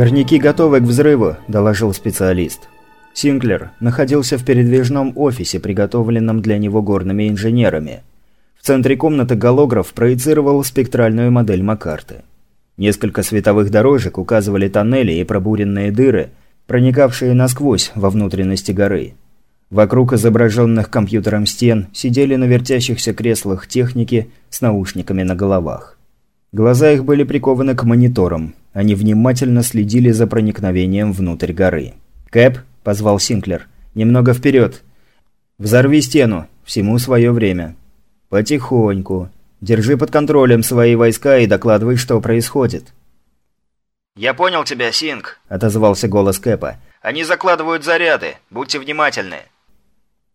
«Горняки готовы к взрыву», – доложил специалист. Синклер находился в передвижном офисе, приготовленном для него горными инженерами. В центре комнаты голограф проецировал спектральную модель Маккарты. Несколько световых дорожек указывали тоннели и пробуренные дыры, проникавшие насквозь во внутренности горы. Вокруг изображенных компьютером стен сидели на вертящихся креслах техники с наушниками на головах. Глаза их были прикованы к мониторам. Они внимательно следили за проникновением внутрь горы. «Кэп», – позвал Синклер, – «немного вперед. Взорви стену. Всему свое время. Потихоньку. Держи под контролем свои войска и докладывай, что происходит». «Я понял тебя, Синг», – отозвался голос Кэпа. «Они закладывают заряды. Будьте внимательны».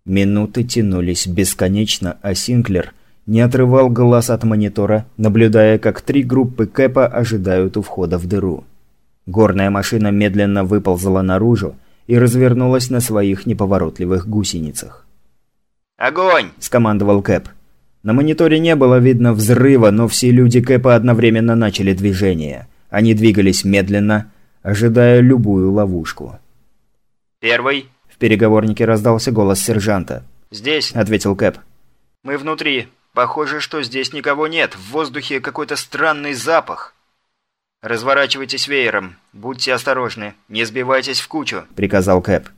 Минуты тянулись бесконечно, а Синклер не отрывал глаз от монитора, наблюдая, как три группы Кэпа ожидают у входа в дыру. Горная машина медленно выползла наружу и развернулась на своих неповоротливых гусеницах. «Огонь!» – скомандовал Кэп. На мониторе не было видно взрыва, но все люди Кэпа одновременно начали движение. Они двигались медленно, ожидая любую ловушку. «Первый!» – в переговорнике раздался голос сержанта. «Здесь!» – ответил Кэп. «Мы внутри. Похоже, что здесь никого нет. В воздухе какой-то странный запах. Разворачивайтесь веером. Будьте осторожны. Не сбивайтесь в кучу», – приказал Кэп.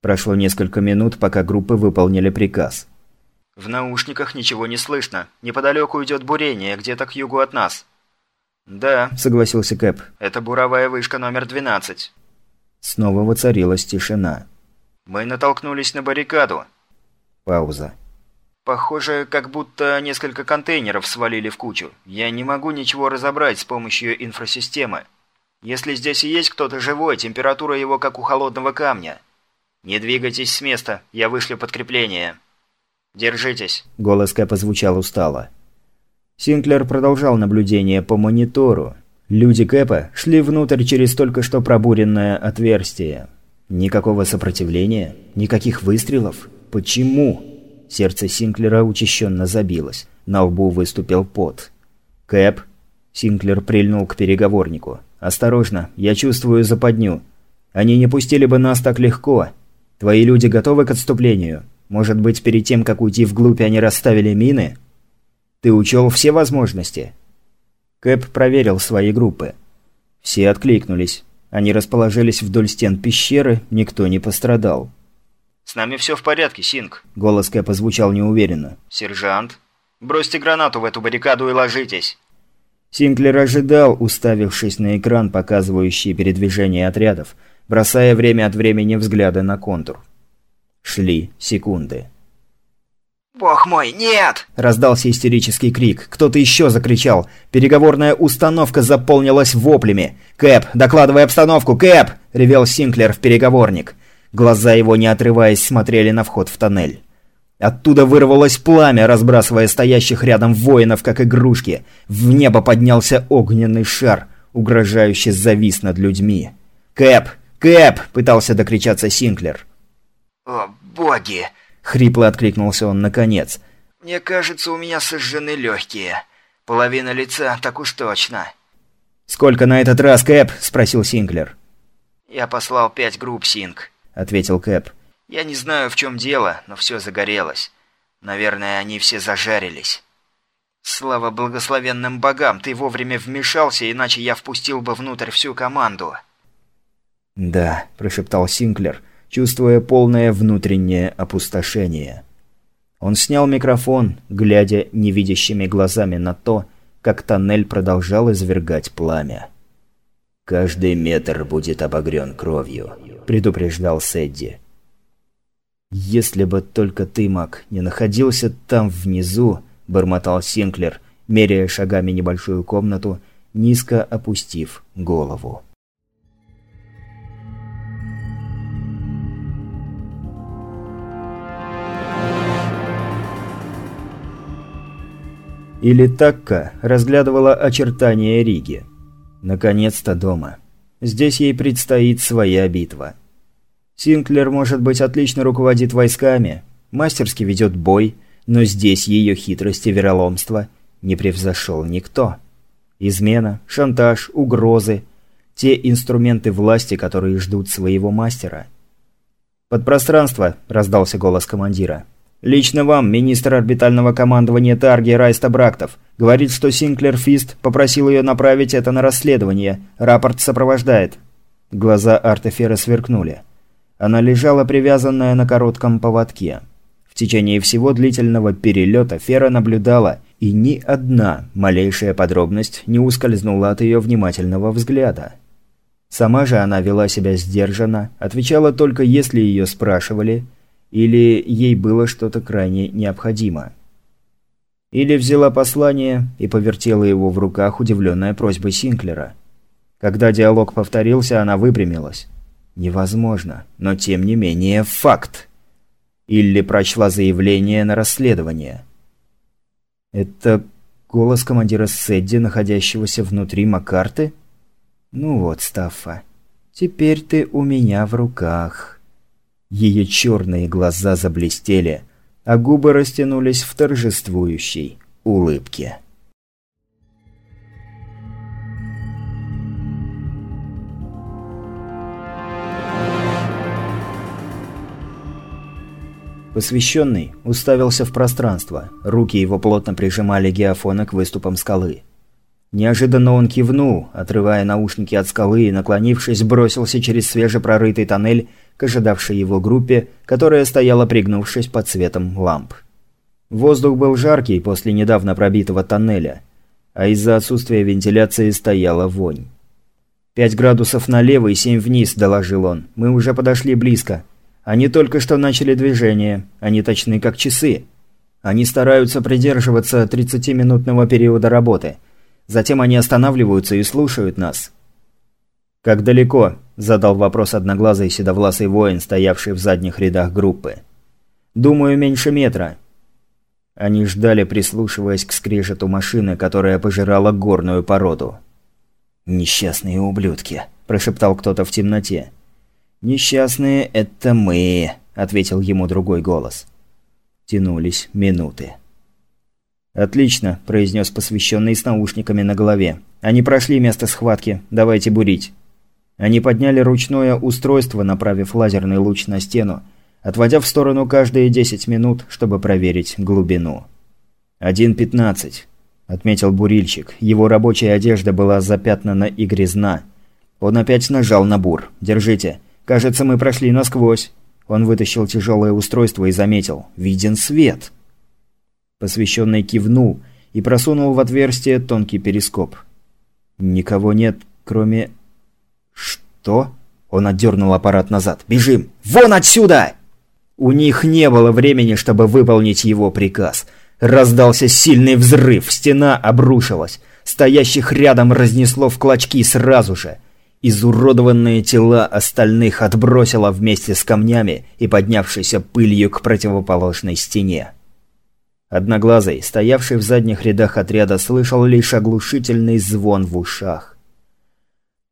Прошло несколько минут, пока группы выполнили приказ. «В наушниках ничего не слышно. Неподалеку идет бурение, где-то к югу от нас». «Да», – согласился Кэп. «Это буровая вышка номер 12». Снова воцарилась тишина. «Мы натолкнулись на баррикаду». Пауза. «Похоже, как будто несколько контейнеров свалили в кучу. Я не могу ничего разобрать с помощью инфрасистемы. Если здесь и есть кто-то живой, температура его как у холодного камня. Не двигайтесь с места, я вышлю подкрепление». «Держитесь!» – голос Кэпа звучал устало. Синклер продолжал наблюдение по монитору. Люди Кэпа шли внутрь через только что пробуренное отверстие. Никакого сопротивления, никаких выстрелов. Почему? Сердце Синклера учащенно забилось. На лбу выступил пот. «Кэп?» Синклер прильнул к переговорнику. «Осторожно, я чувствую западню. Они не пустили бы нас так легко. Твои люди готовы к отступлению?» Может быть, перед тем, как уйти вглубь, они расставили мины? Ты учел все возможности?» Кэп проверил свои группы. Все откликнулись. Они расположились вдоль стен пещеры, никто не пострадал. «С нами все в порядке, Синг», — голос Кэпа звучал неуверенно. «Сержант, бросьте гранату в эту баррикаду и ложитесь». Синклер ожидал, уставившись на экран, показывающий передвижение отрядов, бросая время от времени взгляды на контур. Шли секунды. «Бог мой, нет!» – раздался истерический крик. Кто-то еще закричал. Переговорная установка заполнилась воплями. «Кэп, докладывай обстановку, Кэп!» – ревел Синклер в переговорник. Глаза его, не отрываясь, смотрели на вход в тоннель. Оттуда вырвалось пламя, разбрасывая стоящих рядом воинов, как игрушки. В небо поднялся огненный шар, угрожающе завис над людьми. «Кэп! Кэп!» – пытался докричаться Синклер. «О, боги!» – хрипло откликнулся он наконец. «Мне кажется, у меня сожжены легкие. Половина лица, так уж точно». «Сколько на этот раз, Кэп?» – спросил Синклер. «Я послал пять групп, Синг», – ответил Кэп. «Я не знаю, в чем дело, но все загорелось. Наверное, они все зажарились». «Слава благословенным богам, ты вовремя вмешался, иначе я впустил бы внутрь всю команду». «Да», – прошептал Синклер, чувствуя полное внутреннее опустошение. Он снял микрофон, глядя невидящими глазами на то, как тоннель продолжал извергать пламя. «Каждый метр будет обогрен кровью», – предупреждал Сэдди. «Если бы только ты, Мак, не находился там внизу», – бормотал Синклер, меряя шагами небольшую комнату, низко опустив голову. Или Такка разглядывала очертания Риги. Наконец-то дома. Здесь ей предстоит своя битва. Синклер, может быть, отлично руководит войсками, мастерски ведет бой, но здесь ее хитрость и вероломство не превзошел никто. Измена, шантаж, угрозы. те инструменты власти, которые ждут своего мастера. «Подпространство», – раздался голос командира. «Лично вам, министр орбитального командования Тарги Райста Брактов, говорит, что Синклер Фист попросил ее направить это на расследование. Рапорт сопровождает». Глаза Артефера сверкнули. Она лежала привязанная на коротком поводке. В течение всего длительного перелета Фера наблюдала, и ни одна малейшая подробность не ускользнула от ее внимательного взгляда. Сама же она вела себя сдержанно, отвечала только если ее спрашивали, или ей было что-то крайне необходимо. Или взяла послание и повертела его в руках, удивленная просьбой Синклера. Когда диалог повторился, она выпрямилась. Невозможно, но тем не менее факт. Илли прочла заявление на расследование. Это голос командира Сэдди, находящегося внутри Макарты? Ну вот, Стаффа, теперь ты у меня в руках. Ее черные глаза заблестели, а губы растянулись в торжествующей улыбке. Посвященный уставился в пространство. Руки его плотно прижимали геофона к выступам скалы. Неожиданно он кивнул, отрывая наушники от скалы и, наклонившись, бросился через свежепрорытый тоннель к ожидавшей его группе, которая стояла пригнувшись под светом ламп. Воздух был жаркий после недавно пробитого тоннеля, а из-за отсутствия вентиляции стояла вонь. «Пять градусов налево и семь вниз», – доложил он. «Мы уже подошли близко. Они только что начали движение. Они точны как часы. Они стараются придерживаться 30-минутного периода работы. Затем они останавливаются и слушают нас. «Как далеко?» – задал вопрос одноглазый седовласый воин, стоявший в задних рядах группы. «Думаю, меньше метра». Они ждали, прислушиваясь к скрежету машины, которая пожирала горную породу. «Несчастные ублюдки», – прошептал кто-то в темноте. «Несчастные – это мы», – ответил ему другой голос. Тянулись минуты. «Отлично», – произнес посвященный с наушниками на голове. «Они прошли место схватки. Давайте бурить». Они подняли ручное устройство, направив лазерный луч на стену, отводя в сторону каждые 10 минут, чтобы проверить глубину. «1.15», – отметил бурильщик. Его рабочая одежда была запятнана и грязна. Он опять нажал на бур. «Держите». «Кажется, мы прошли насквозь». Он вытащил тяжелое устройство и заметил. «Виден свет». Посвященный кивнул и просунул в отверстие тонкий перископ. «Никого нет, кроме...» «Что?» Он отдернул аппарат назад. «Бежим! Вон отсюда!» У них не было времени, чтобы выполнить его приказ. Раздался сильный взрыв, стена обрушилась. Стоящих рядом разнесло в клочки сразу же. Изуродованные тела остальных отбросило вместе с камнями и поднявшейся пылью к противоположной стене. Одноглазый, стоявший в задних рядах отряда, слышал лишь оглушительный звон в ушах.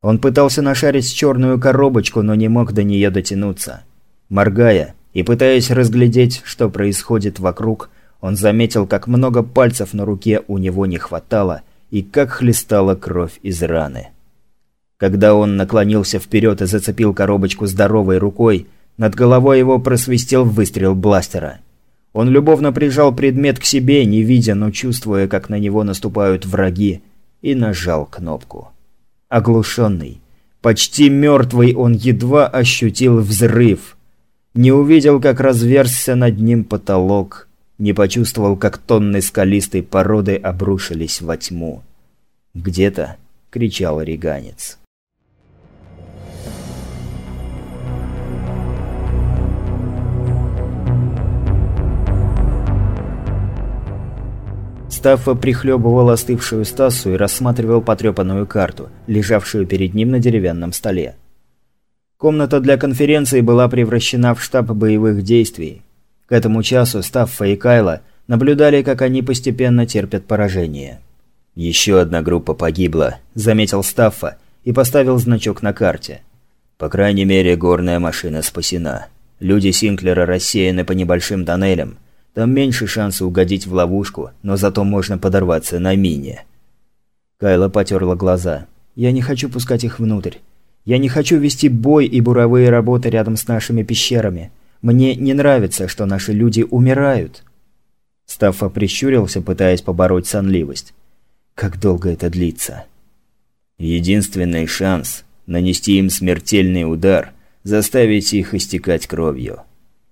Он пытался нашарить черную коробочку, но не мог до нее дотянуться. Моргая и пытаясь разглядеть, что происходит вокруг, он заметил, как много пальцев на руке у него не хватало и как хлестала кровь из раны. Когда он наклонился вперед и зацепил коробочку здоровой рукой, над головой его просвистел выстрел бластера. Он любовно прижал предмет к себе, не видя, но чувствуя, как на него наступают враги, и нажал кнопку. Оглушенный, почти мертвый, он едва ощутил взрыв. Не увидел, как разверзся над ним потолок, не почувствовал, как тонны скалистой породы обрушились во тьму. Где-то кричал реганец. Стаффа прихлебывал остывшую стасу и рассматривал потрепанную карту, лежавшую перед ним на деревянном столе. Комната для конференции была превращена в штаб боевых действий. К этому часу Стаффа и Кайла наблюдали, как они постепенно терпят поражение. «Еще одна группа погибла», – заметил Стаффа и поставил значок на карте. «По крайней мере, горная машина спасена. Люди Синклера рассеяны по небольшим тоннелям. Там меньше шанса угодить в ловушку, но зато можно подорваться на мине. Кайла потерла глаза. Я не хочу пускать их внутрь. Я не хочу вести бой и буровые работы рядом с нашими пещерами. Мне не нравится, что наши люди умирают». Стаффа прищурился, пытаясь побороть сонливость. «Как долго это длится?» «Единственный шанс – нанести им смертельный удар, заставить их истекать кровью.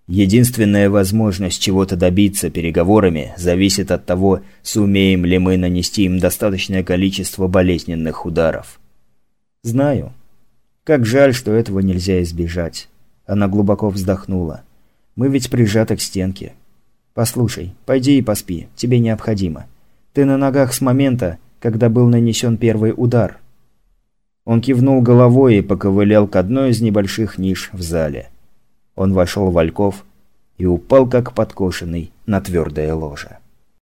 Единственная возможность чего-то добиться переговорами зависит от того, сумеем ли мы нанести им достаточное количество болезненных ударов». «Знаю. Как жаль, что этого нельзя избежать». Она глубоко вздохнула. «Мы ведь прижаты к стенке. Послушай, пойди и поспи, тебе необходимо. Ты на ногах с момента, когда был нанесен первый удар». Он кивнул головой и поковылял к одной из небольших ниш в зале. Он вошел в Ольков и упал как подкошенный на твердое ложе.